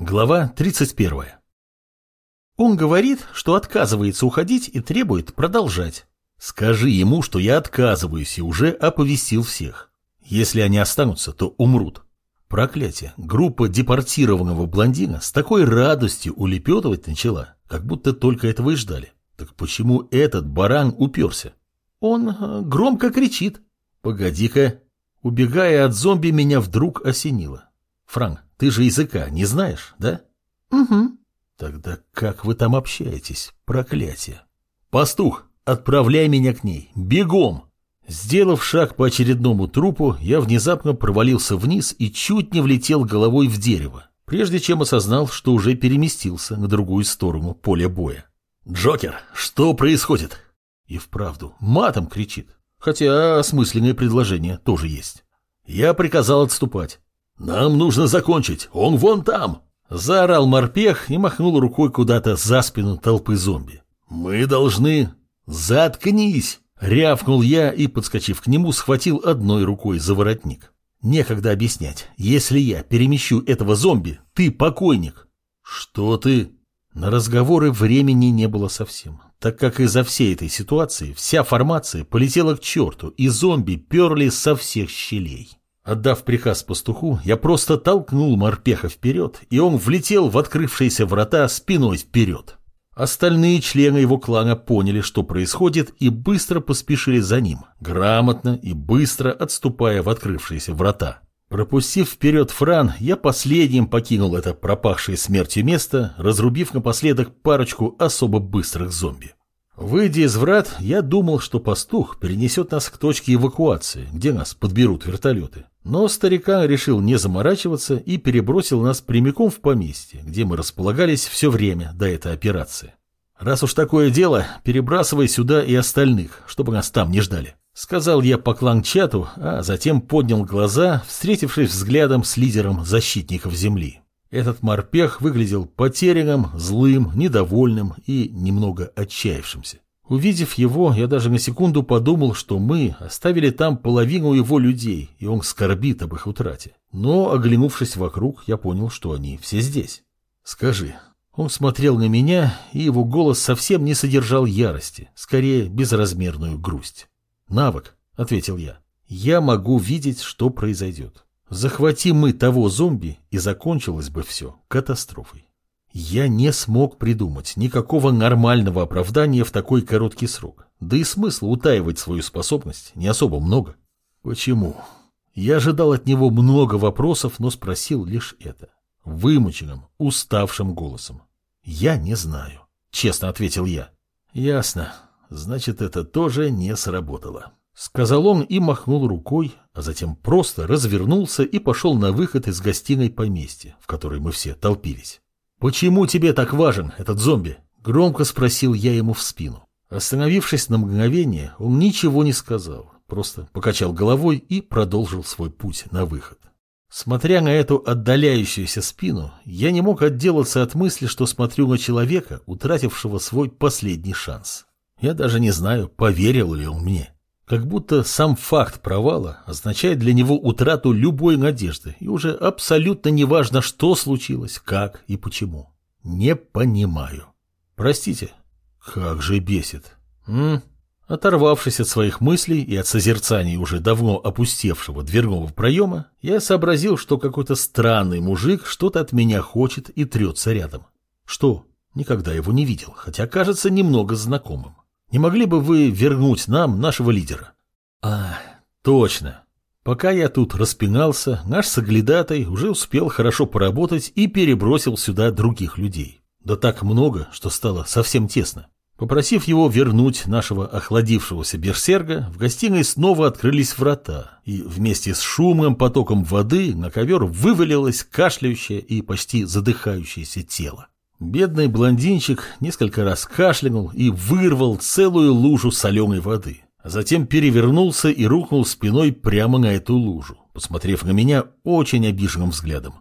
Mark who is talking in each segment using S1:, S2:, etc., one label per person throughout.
S1: Глава 31. Он говорит, что отказывается уходить и требует продолжать. Скажи ему, что я отказываюсь и уже оповестил всех. Если они останутся, то умрут. Проклятие. Группа депортированного блондина с такой радостью улепетывать начала, как будто только этого и ждали. Так почему этот баран уперся? Он э, громко кричит. Погоди-ка. Убегая от зомби, меня вдруг осенило. Франк, ты же языка не знаешь, да?
S2: Угу.
S1: Тогда как вы там общаетесь? Проклятие. Пастух, отправляй меня к ней. Бегом! Сделав шаг по очередному трупу, я внезапно провалился вниз и чуть не влетел головой в дерево, прежде чем осознал, что уже переместился на другую сторону поля боя. «Джокер, что происходит?» И вправду, матом кричит, хотя осмысленное предложение тоже есть. Я приказал отступать. «Нам нужно закончить, он вон там!» Заорал морпех и махнул рукой куда-то за спину толпы зомби. «Мы должны...» «Заткнись!» — рявкнул я и, подскочив к нему, схватил одной рукой за воротник. «Некогда объяснять. Если я перемещу этого зомби, ты покойник». «Что ты?» На разговоры времени не было совсем, так как из-за всей этой ситуации вся формация полетела к черту, и зомби перли со всех щелей. Отдав приказ пастуху, я просто толкнул морпеха вперед, и он влетел в открывшиеся врата спиной вперед. Остальные члены его клана поняли, что происходит, и быстро поспешили за ним, грамотно и быстро отступая в открывшиеся врата. Пропустив вперед Фран, я последним покинул это пропахшее смертью место, разрубив напоследок парочку особо быстрых зомби. Выйдя из врат, я думал, что пастух перенесет нас к точке эвакуации, где нас подберут вертолеты. Но старикан решил не заморачиваться и перебросил нас прямиком в поместье, где мы располагались все время до этой операции. «Раз уж такое дело, перебрасывай сюда и остальных, чтобы нас там не ждали», — сказал я по клан-чату, а затем поднял глаза, встретившись взглядом с лидером защитников Земли. Этот морпех выглядел потерянным, злым, недовольным и немного отчаявшимся. Увидев его, я даже на секунду подумал, что мы оставили там половину его людей, и он скорбит об их утрате. Но, оглянувшись вокруг, я понял, что они все здесь. «Скажи». Он смотрел на меня, и его голос совсем не содержал ярости, скорее безразмерную грусть. «Навык», — ответил я. «Я могу видеть, что произойдет. Захвати мы того зомби, и закончилось бы все катастрофой. Я не смог придумать никакого нормального оправдания в такой короткий срок. Да и смысла утаивать свою способность не особо много. Почему? Я ожидал от него много вопросов, но спросил лишь это. Вымученным, уставшим голосом. Я не знаю. Честно ответил я. Ясно. Значит, это тоже не сработало. Сказал он и махнул рукой, а затем просто развернулся и пошел на выход из гостиной поместья, в которой мы все толпились. «Почему тебе так важен этот зомби?» – громко спросил я ему в спину. Остановившись на мгновение, он ничего не сказал, просто покачал головой и продолжил свой путь на выход. Смотря на эту отдаляющуюся спину, я не мог отделаться от мысли, что смотрю на человека, утратившего свой последний шанс. Я даже не знаю, поверил ли он мне. Как будто сам факт провала означает для него утрату любой надежды, и уже абсолютно неважно, что случилось, как и почему. Не понимаю. Простите. Как же бесит. М? Оторвавшись от своих мыслей и от созерцаний уже давно опустевшего дверного проема, я сообразил, что какой-то странный мужик что-то от меня хочет и трется рядом. Что? Никогда его не видел, хотя кажется немного знакомым. Не могли бы вы вернуть нам нашего лидера? А, точно. Пока я тут распинался, наш соглядатай уже успел хорошо поработать и перебросил сюда других людей. Да так много, что стало совсем тесно. Попросив его вернуть нашего охладившегося берсерга, в гостиной снова открылись врата, и вместе с шумным потоком воды на ковер вывалилось кашляющее и почти задыхающееся тело. Бедный блондинчик несколько раз кашлянул и вырвал целую лужу соленой воды, а затем перевернулся и рухнул спиной прямо на эту лужу, посмотрев на меня очень обиженным взглядом.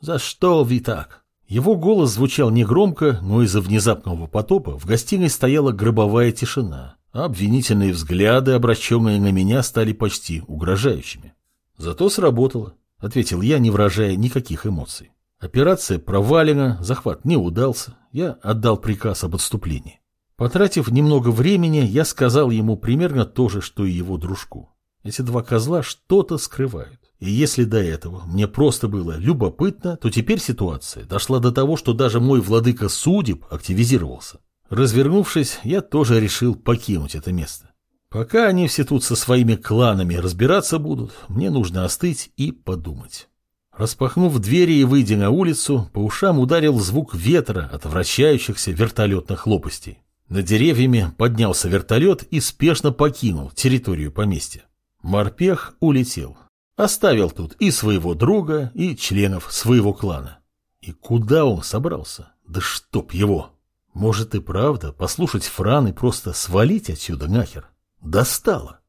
S1: «За что вы так?» Его голос звучал негромко, но из-за внезапного потопа в гостиной стояла гробовая тишина, а обвинительные взгляды, обращенные на меня, стали почти угрожающими. «Зато сработало», — ответил я, не выражая никаких эмоций. Операция провалена, захват не удался, я отдал приказ об отступлении. Потратив немного времени, я сказал ему примерно то же, что и его дружку. Эти два козла что-то скрывают. И если до этого мне просто было любопытно, то теперь ситуация дошла до того, что даже мой владыка судеб активизировался. Развернувшись, я тоже решил покинуть это место. Пока они все тут со своими кланами разбираться будут, мне нужно остыть и подумать. Распахнув двери и выйдя на улицу, по ушам ударил звук ветра от вращающихся вертолетных лопастей. Над деревьями поднялся вертолет и спешно покинул территорию поместья. Морпех улетел. Оставил тут и своего друга, и членов своего клана. И куда он собрался? Да чтоб его! Может и правда послушать Фран и просто свалить отсюда нахер? Достало!